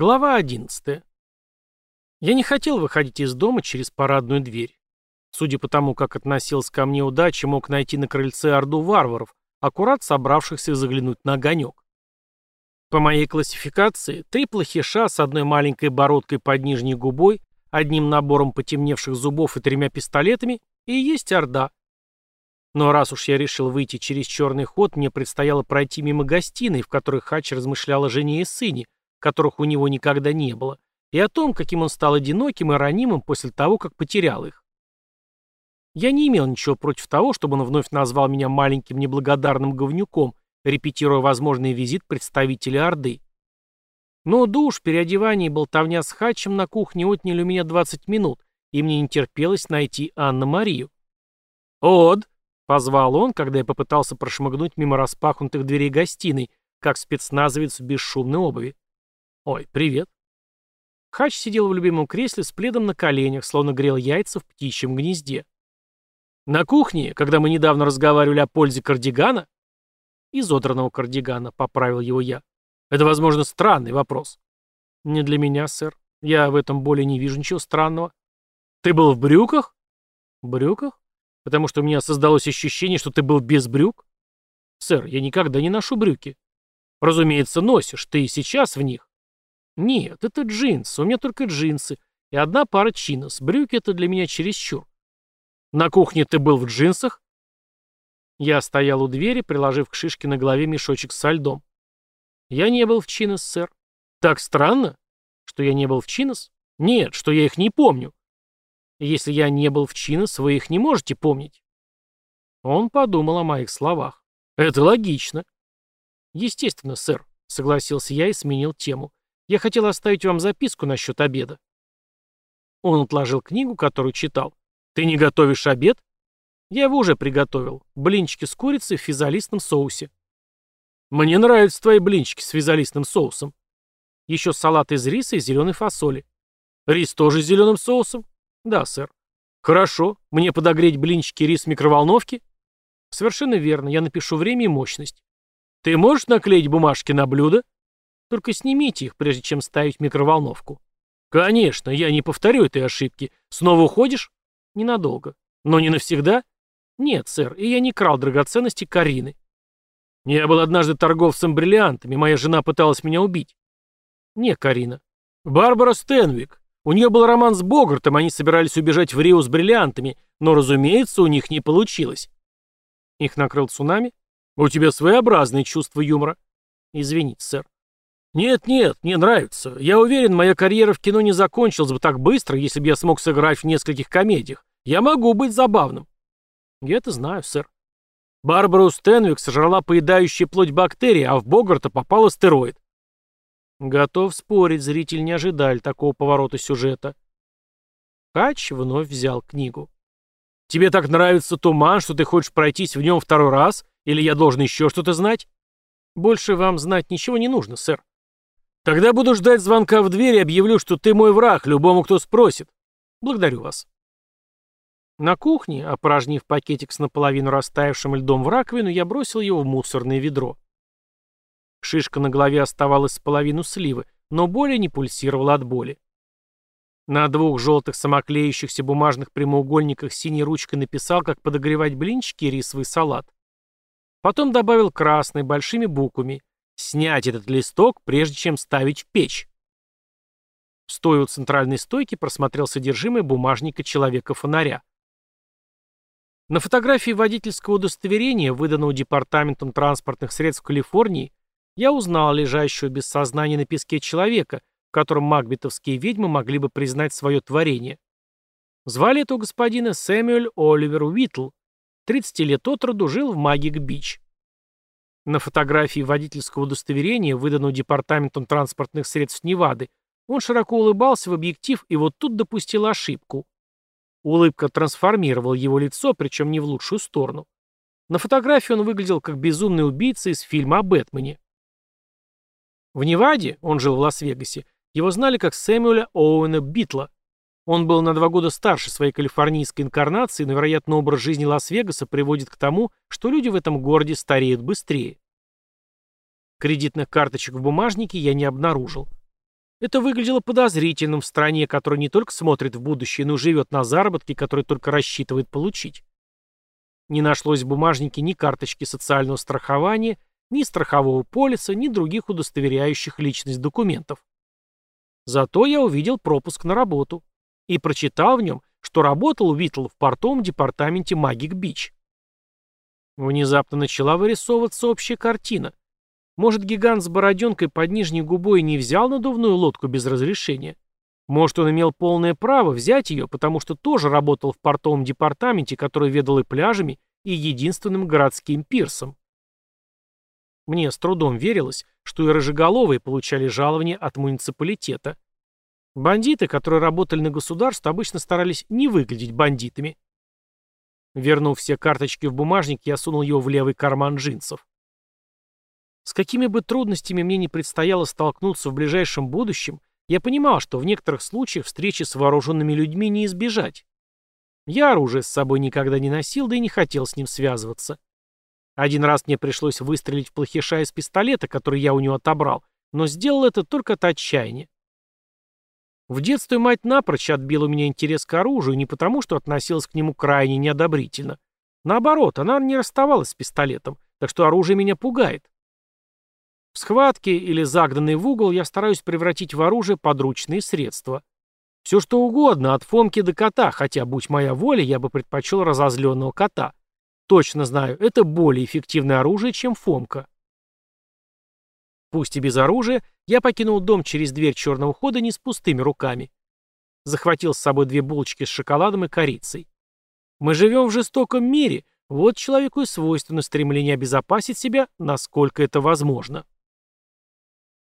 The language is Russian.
Глава 11. Я не хотел выходить из дома через парадную дверь. Судя по тому, как относился ко мне удача, мог найти на крыльце орду варваров, аккурат собравшихся заглянуть на огонек. По моей классификации, три плохиша с одной маленькой бородкой под нижней губой, одним набором потемневших зубов и тремя пистолетами и есть орда. Но раз уж я решил выйти через черный ход, мне предстояло пройти мимо гостиной, в которой Хач размышлял о жене и сыне, которых у него никогда не было, и о том, каким он стал одиноким и ранимым после того, как потерял их. Я не имел ничего против того, чтобы он вновь назвал меня маленьким неблагодарным говнюком, репетируя возможный визит представителя Орды. Но душ, переодевание и болтовня с Хатчем на кухне отняли у меня 20 минут, и мне не терпелось найти Анну-Марию. «Од!» — позвал он, когда я попытался прошмыгнуть мимо распахнутых дверей гостиной, как спецназовец в бесшумной обуви. «Ой, привет». Хач сидел в любимом кресле с пледом на коленях, словно грел яйца в птичьем гнезде. «На кухне, когда мы недавно разговаривали о пользе кардигана?» «Изодранного кардигана», — поправил его я. «Это, возможно, странный вопрос». «Не для меня, сэр. Я в этом более не вижу ничего странного». «Ты был в брюках?» «Брюках? Потому что у меня создалось ощущение, что ты был без брюк?» «Сэр, я никогда не ношу брюки». «Разумеется, носишь. Ты и сейчас в них». «Нет, это джинсы. У меня только джинсы. И одна пара чинос. Брюки — это для меня чересчур». «На кухне ты был в джинсах?» Я стоял у двери, приложив к шишке на голове мешочек со льдом. «Я не был в чинос, сэр». «Так странно, что я не был в чинос?» «Нет, что я их не помню». «Если я не был в чинос, вы их не можете помнить». Он подумал о моих словах. «Это логично». «Естественно, сэр», — согласился я и сменил тему. Я хотел оставить вам записку насчет обеда». Он отложил книгу, которую читал. «Ты не готовишь обед?» «Я его уже приготовил. Блинчики с курицей в физалистном соусе». «Мне нравятся твои блинчики с физалистным соусом. Еще салат из риса и зеленой фасоли». «Рис тоже с зеленым соусом?» «Да, сэр». «Хорошо. Мне подогреть блинчики и рис в микроволновке?» «Совершенно верно. Я напишу время и мощность». «Ты можешь наклеить бумажки на блюдо?» Только снимите их, прежде чем ставить микроволновку. Конечно, я не повторю этой ошибки. Снова уходишь? Ненадолго. Но не навсегда? Нет, сэр, и я не крал драгоценности Карины. Я был однажды торговцем бриллиантами, моя жена пыталась меня убить. Не, Карина. Барбара Стенвик. У нее был роман с Богартом, они собирались убежать в Рио с бриллиантами, но, разумеется, у них не получилось. Их накрыл цунами? У тебя своеобразное чувство юмора. Извините, сэр. «Нет-нет, мне нравится. Я уверен, моя карьера в кино не закончилась бы так быстро, если бы я смог сыграть в нескольких комедиях. Я могу быть забавным». «Я это знаю, сэр». Барбару Стэнвик сожрала поедающая плоть бактерии, а в Богарта попал астероид. Готов спорить, зритель не ожидали такого поворота сюжета. Хач вновь взял книгу. «Тебе так нравится туман, что ты хочешь пройтись в нем второй раз? Или я должен еще что-то знать?» «Больше вам знать ничего не нужно, сэр». Тогда буду ждать звонка в дверь объявлю, что ты мой враг, любому, кто спросит. Благодарю вас. На кухне, опорожнив пакетик с наполовину растаявшим льдом в раковину, я бросил его в мусорное ведро. Шишка на голове оставалась с половину сливы, но более не пульсировала от боли. На двух желтых самоклеющихся бумажных прямоугольниках синей ручкой написал, как подогревать блинчики и рисовый салат. Потом добавил красной, большими буквами Снять этот листок, прежде чем ставить в печь. Стоя у центральной стойки, просмотрел содержимое бумажника человека-фонаря. На фотографии водительского удостоверения, выданного Департаментом транспортных средств Калифорнии, я узнал лежащего без сознания на песке человека, в котором макбетовские ведьмы могли бы признать свое творение. Звали этого господина Сэмюэль Оливер Уитл. 30 лет от роду жил в Магик-Бич. На фотографии водительского удостоверения, выданного Департаментом транспортных средств Невады, он широко улыбался в объектив и вот тут допустил ошибку. Улыбка трансформировала его лицо, причем не в лучшую сторону. На фотографии он выглядел как безумный убийца из фильма о Бэтмене. В Неваде, он жил в Лас-Вегасе, его знали как Сэмюэля Оуэна Битла. Он был на два года старше своей калифорнийской инкарнации, но, вероятно, образ жизни Лас-Вегаса приводит к тому, что люди в этом городе стареют быстрее. Кредитных карточек в бумажнике я не обнаружил. Это выглядело подозрительным в стране, которая не только смотрит в будущее, но и живет на заработки, которые только рассчитывает получить. Не нашлось в бумажнике ни карточки социального страхования, ни страхового полиса, ни других удостоверяющих личность документов. Зато я увидел пропуск на работу и прочитал в нем, что работал Уитл в портовом департаменте Магик Бич. Внезапно начала вырисовываться общая картина. Может, гигант с бороденкой под нижней губой не взял надувную лодку без разрешения? Может, он имел полное право взять ее, потому что тоже работал в портовом департаменте, который ведал и пляжами, и единственным городским пирсом. Мне с трудом верилось, что и рыжеголовые получали жалования от муниципалитета. Бандиты, которые работали на государство, обычно старались не выглядеть бандитами. Вернув все карточки в бумажник, я сунул его в левый карман джинсов. С какими бы трудностями мне не предстояло столкнуться в ближайшем будущем, я понимал, что в некоторых случаях встречи с вооруженными людьми не избежать. Я оружие с собой никогда не носил, да и не хотел с ним связываться. Один раз мне пришлось выстрелить в плохиша из пистолета, который я у него отобрал, но сделал это только от отчаяния. В детстве мать напрочь отбила у меня интерес к оружию не потому, что относилась к нему крайне неодобрительно. Наоборот, она не расставалась с пистолетом, так что оружие меня пугает. В схватке или загнанный в угол я стараюсь превратить в оружие подручные средства. Все что угодно, от Фомки до кота, хотя, будь моя воля, я бы предпочел разозленного кота. Точно знаю, это более эффективное оружие, чем Фомка. Пусть и без оружия, я покинул дом через дверь черного хода не с пустыми руками. Захватил с собой две булочки с шоколадом и корицей. Мы живем в жестоком мире, вот человеку и свойственно стремление обезопасить себя, насколько это возможно.